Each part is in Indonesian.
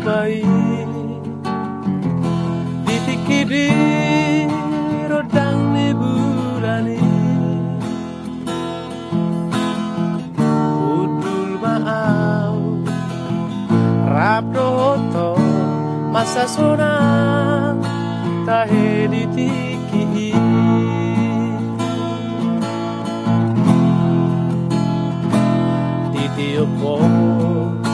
di Ditikidi rodang ni bulani Udul maau Rabdo oto masa sonang Tahe ditikidi Titiopok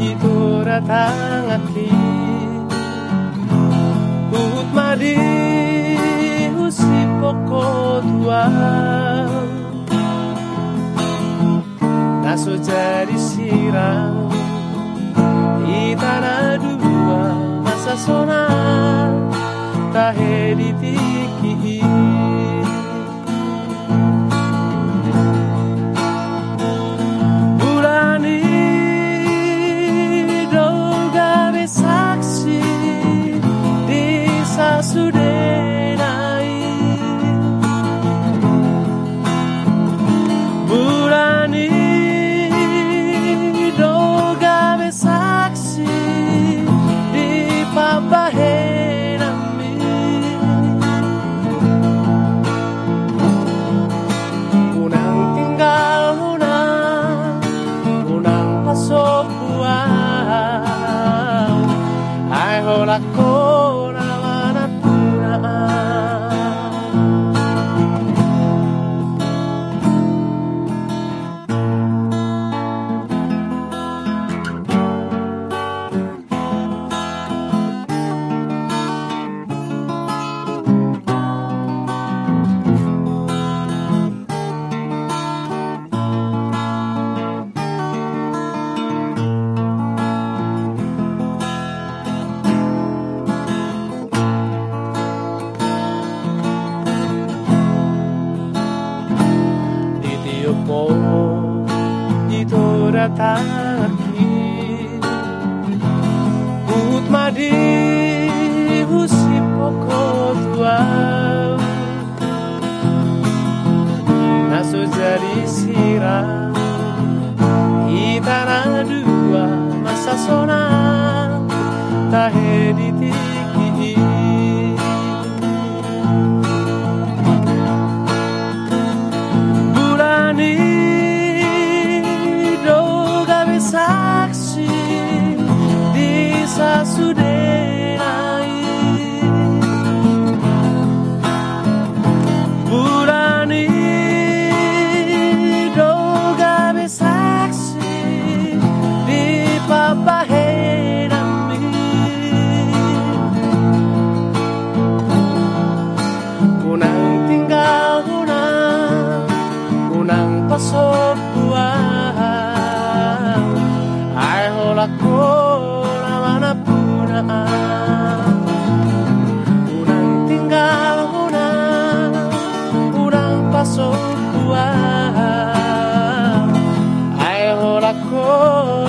ithura tangaki Uhut mari usipoko tua Naso jari siram Itana dua masa sona. Tahedi tikihi para もう二度だたき Ut Nasu masa sona. Tahedit さすれない berani doga besaksi di papa henami. Unang tinggal unang unang pasok buah. Ay holak Oh.